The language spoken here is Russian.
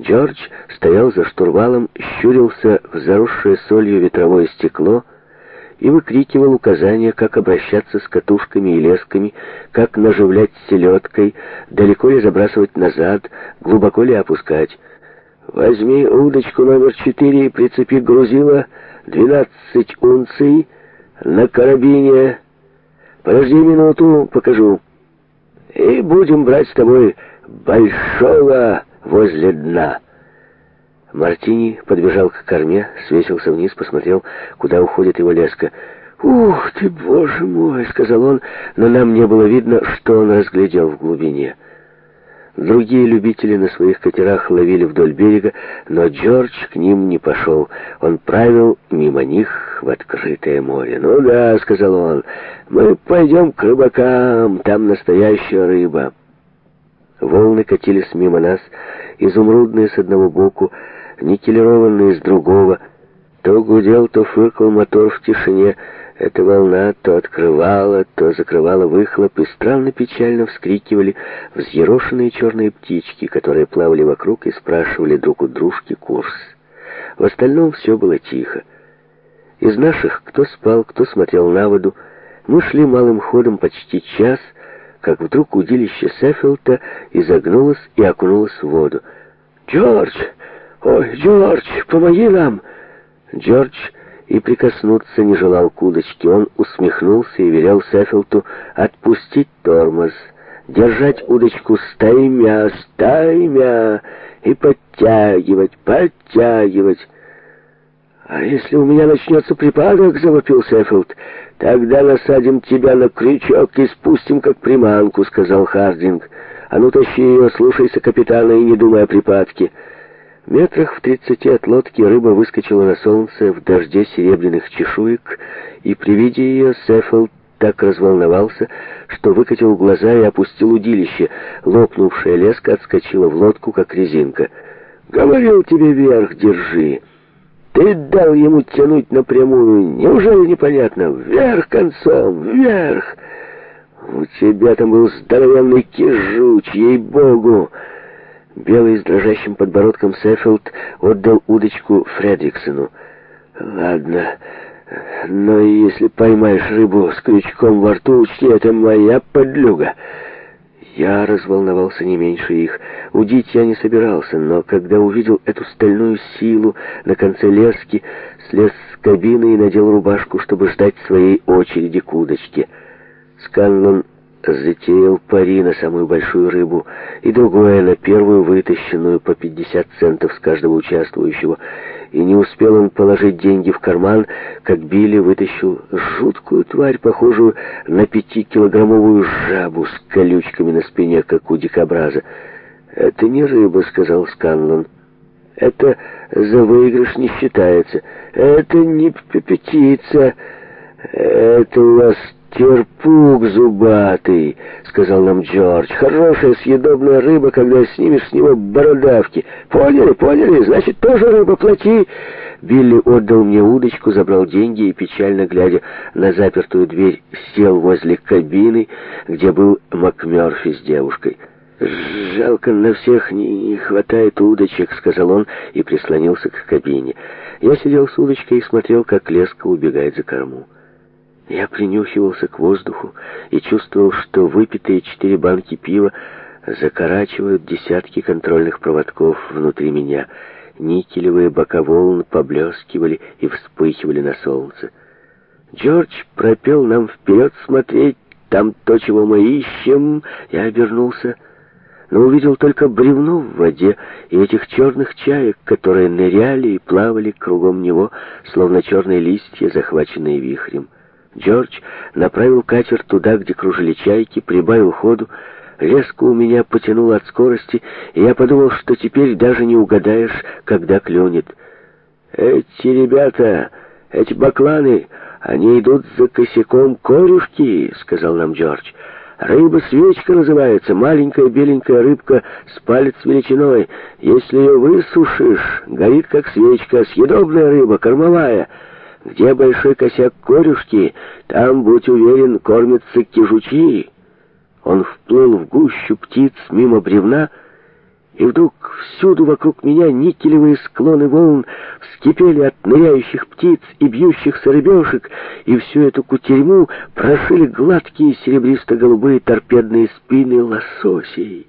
Джордж стоял за штурвалом, щурился в заросшее солью ветровое стекло и выкрикивал указания, как обращаться с катушками и лесками, как наживлять селедкой, далеко ли забрасывать назад, глубоко ли опускать. «Возьми удочку номер четыре и прицепи грузила двенадцать унций на карабине. Подожди минуту, покажу. И будем брать с тобой большого...» возле дна. Мартини подбежал к корме, свесился вниз, посмотрел, куда уходит его леска. «Ух ты, боже мой!» — сказал он, но нам не было видно, что он разглядел в глубине. Другие любители на своих катерах ловили вдоль берега, но Джордж к ним не пошел. Он правил мимо них в открытое море. «Ну да», — сказал он, — «мы пойдем к рыбакам, там настоящая рыба». Волны катились мимо нас, изумрудные с одного боку, никелированные с другого. То гудел, то фыркал мотор в тишине. Эта волна то открывала, то закрывала выхлоп, и странно-печально вскрикивали взъерошенные черные птички, которые плавали вокруг и спрашивали друг у дружки курс. В остальном все было тихо. Из наших, кто спал, кто смотрел на воду, мы шли малым ходом почти час — как вдруг удилище Сеффилда изогнулось и окунулось в воду. «Джордж! Ой, Джордж, помоги нам!» Джордж и прикоснуться не желал к удочке. Он усмехнулся и велел Сеффилду отпустить тормоз, держать удочку стаймя, стаймя и подтягивать, подтягивать. «А если у меня начнется припадок, — завопил Сеффилд, — тогда насадим тебя на крючок и спустим, как приманку», — сказал Хардинг. «А ну, тащи ее, слушайся капитана и не думай о припадке». Метрах в тридцати от лодки рыба выскочила на солнце в дожде серебряных чешуек, и при виде ее Сеффилд так разволновался, что выкатил глаза и опустил удилище. Лопнувшая леска отскочила в лодку, как резинка. «Говорил тебе вверх, держи!» Ты дал ему тянуть напрямую. Неужели непонятно? Вверх концом, вверх. У тебя там был здоровенный кижуч, ей-богу. Белый с дрожащим подбородком Сеффилд отдал удочку Фредриксону. Ладно, но если поймаешь рыбу с крючком во рту, учти, это моя подлюга. Я разволновался не меньше их. Удить я не собирался, но когда увидел эту стальную силу на конце лески, слез с кабины и надел рубашку, чтобы ждать своей очереди к удочке. Сканлон затеял пари на самую большую рыбу и другое на первую вытащенную по 50 центов с каждого участвующего. И не успел он положить деньги в карман, как Билли вытащил жуткую тварь, похожую на пятикилограммовую жабу с колючками на спине, как у дикобраза. «Это не рыба», — сказал Сканлон. «Это за выигрыш не считается. Это не птица. Это у вас «Терпук зубатый», — сказал нам Джордж. «Хорошая съедобная рыба, когда снимешь с него бородавки. Поняли, поняли, значит, тоже рыба, плати». Билли отдал мне удочку, забрал деньги и, печально глядя на запертую дверь, сел возле кабины, где был Макмёрфи с девушкой. «Жалко, на всех не хватает удочек», — сказал он и прислонился к кабине. Я сидел с удочкой и смотрел, как леска убегает за корму. Я принюхивался к воздуху и чувствовал, что выпитые четыре банки пива закорачивают десятки контрольных проводков внутри меня. Никелевые бока волн поблескивали и вспыхивали на солнце. Джордж пропел нам вперед смотреть, там то, чего мы ищем. Я обернулся, но увидел только бревно в воде и этих черных чаек, которые ныряли и плавали кругом него, словно черные листья, захваченные вихрем. Джордж направил катер туда, где кружили чайки, прибавил ходу. Резко у меня потянуло от скорости, и я подумал, что теперь даже не угадаешь, когда клюнет. «Эти ребята, эти бакланы, они идут за косяком корюшки», — сказал нам Джордж. «Рыба-свечка называется, маленькая беленькая рыбка с палец величиной. Если ее высушишь, горит как свечка, съедобная рыба, кормовая». Где большой косяк корюшки, там, будь уверен, кормятся кижучи. Он вплыл в гущу птиц мимо бревна, и вдруг всюду вокруг меня никелевые склоны волн вскипели от ныряющих птиц и бьющихся рыбешек, и всю эту кутерьму прошили гладкие серебристо-голубые торпедные спины лососей.